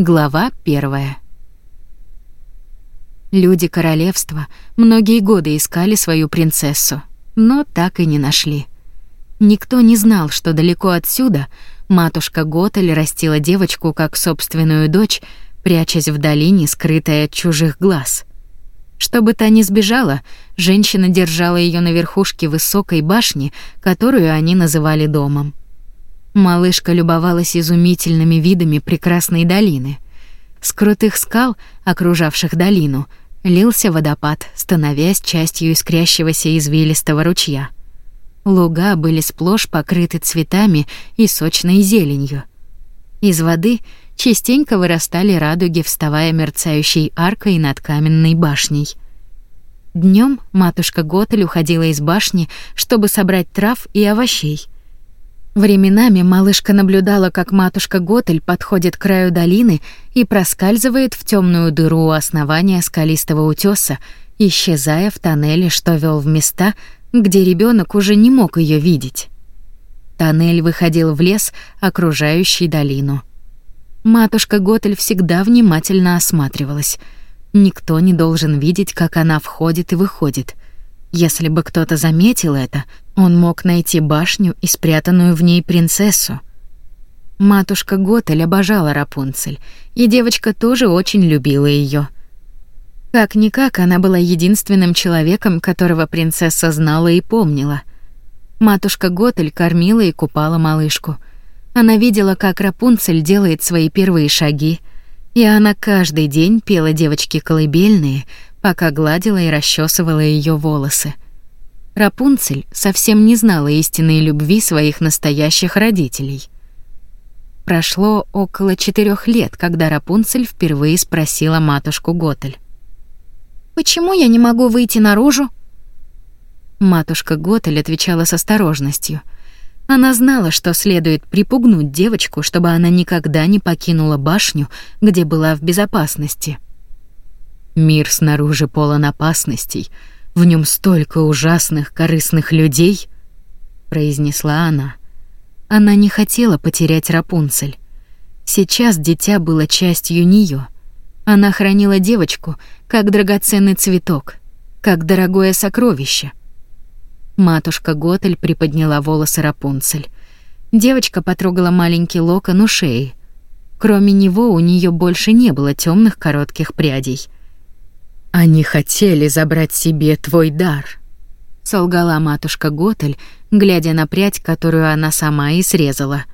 Глава первая. Люди королевства многие годы искали свою принцессу, но так и не нашли. Никто не знал, что далеко отсюда матушка Готель растила девочку как собственную дочь, прячась в долине, скрытая от чужих глаз. Чтобы та не сбежала, женщина держала ее на верхушке высокой башни, которую они называли домом. Малышка любовалась изумительными видами прекрасной долины. С крутых скал, окружавших долину, лился водопад, становясь частью искрящегося извилистого ручья. Луга были сплошь покрыты цветами и сочной зеленью. Из воды частенько вырастали радуги, вставая мерцающей аркой над каменной башней. Днем матушка Готель уходила из башни, чтобы собрать трав и овощей — Временами малышка наблюдала, как матушка Готель подходит к краю долины и проскальзывает в темную дыру у основания скалистого утеса, исчезая в тоннеле, что вел в места, где ребенок уже не мог ее видеть. Тоннель выходил в лес, окружающий долину. Матушка Готель всегда внимательно осматривалась. Никто не должен видеть, как она входит и выходит. Если бы кто-то заметил это, он мог найти башню и спрятанную в ней принцессу. Матушка Готель обожала Рапунцель, и девочка тоже очень любила ее. Как-никак она была единственным человеком, которого принцесса знала и помнила. Матушка Готель кормила и купала малышку. Она видела, как Рапунцель делает свои первые шаги, и она каждый день пела девочке колыбельные, пока гладила и расчесывала ее волосы. Рапунцель совсем не знала истинной любви своих настоящих родителей. Прошло около четырех лет, когда Рапунцель впервые спросила матушку Готель. «Почему я не могу выйти наружу?» Матушка Готель отвечала с осторожностью. Она знала, что следует припугнуть девочку, чтобы она никогда не покинула башню, где была в безопасности. Мир снаружи полон опасностей — в нем столько ужасных, корыстных людей, произнесла она. Она не хотела потерять Рапунцель. Сейчас дитя было частью нее. Она хранила девочку как драгоценный цветок, как дорогое сокровище. Матушка Готель приподняла волосы Рапунцель. Девочка потрогала маленький локон у шеи. Кроме него у нее больше не было темных коротких прядей. Они хотели забрать себе твой дар, солгала матушка Готель, глядя на прядь, которую она сама и срезала.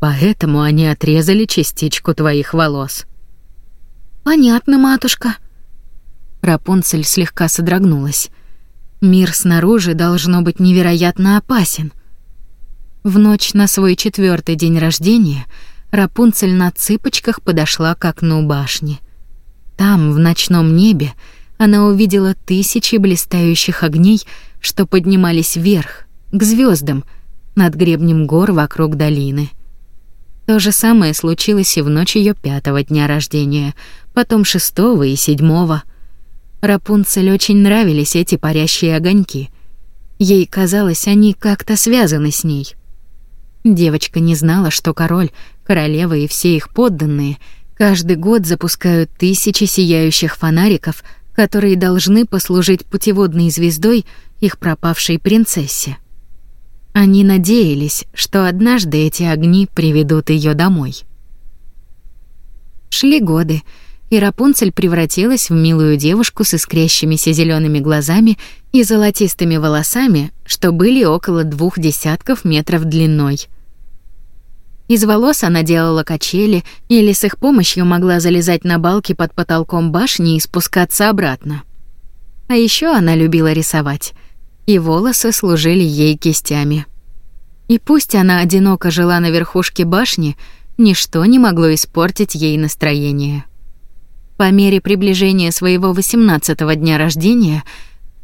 Поэтому они отрезали частичку твоих волос. Понятно, матушка. Рапунцель слегка содрогнулась. Мир снаружи должно быть невероятно опасен. В ночь на свой четвертый день рождения Рапунцель на цыпочках подошла к окну башни. Там, в ночном небе, она увидела тысячи блистающих огней, что поднимались вверх, к звездам, над гребнем гор вокруг долины. То же самое случилось и в ночь ее пятого дня рождения, потом шестого и седьмого. Рапунцель очень нравились эти парящие огоньки. Ей казалось, они как-то связаны с ней. Девочка не знала, что король, королева и все их подданные — Каждый год запускают тысячи сияющих фонариков, которые должны послужить путеводной звездой их пропавшей принцессе. Они надеялись, что однажды эти огни приведут ее домой. Шли годы, и Рапунцель превратилась в милую девушку с искрящимися зелеными глазами и золотистыми волосами, что были около двух десятков метров длиной — из волос она делала качели или с их помощью могла залезать на балки под потолком башни и спускаться обратно. А еще она любила рисовать, и волосы служили ей кистями. И пусть она одиноко жила на верхушке башни, ничто не могло испортить ей настроение. По мере приближения своего восемнадцатого дня рождения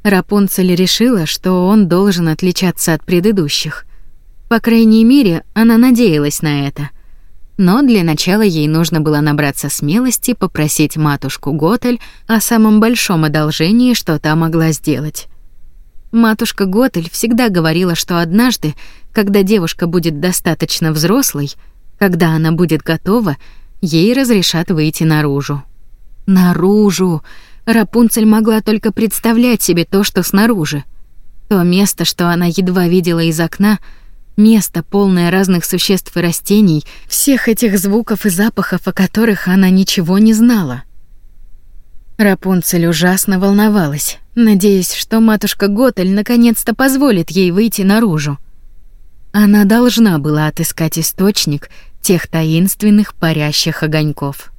Рапунцель решила, что он должен отличаться от предыдущих — по крайней мере, она надеялась на это. Но для начала ей нужно было набраться смелости попросить матушку Готель о самом большом одолжении, что та могла сделать. Матушка Готель всегда говорила, что однажды, когда девушка будет достаточно взрослой, когда она будет готова, ей разрешат выйти наружу. Наружу! Рапунцель могла только представлять себе то, что снаружи. То место, что она едва видела из окна, место, полное разных существ и растений, всех этих звуков и запахов, о которых она ничего не знала. Рапунцель ужасно волновалась, надеясь, что матушка Готель наконец-то позволит ей выйти наружу. Она должна была отыскать источник тех таинственных парящих огоньков.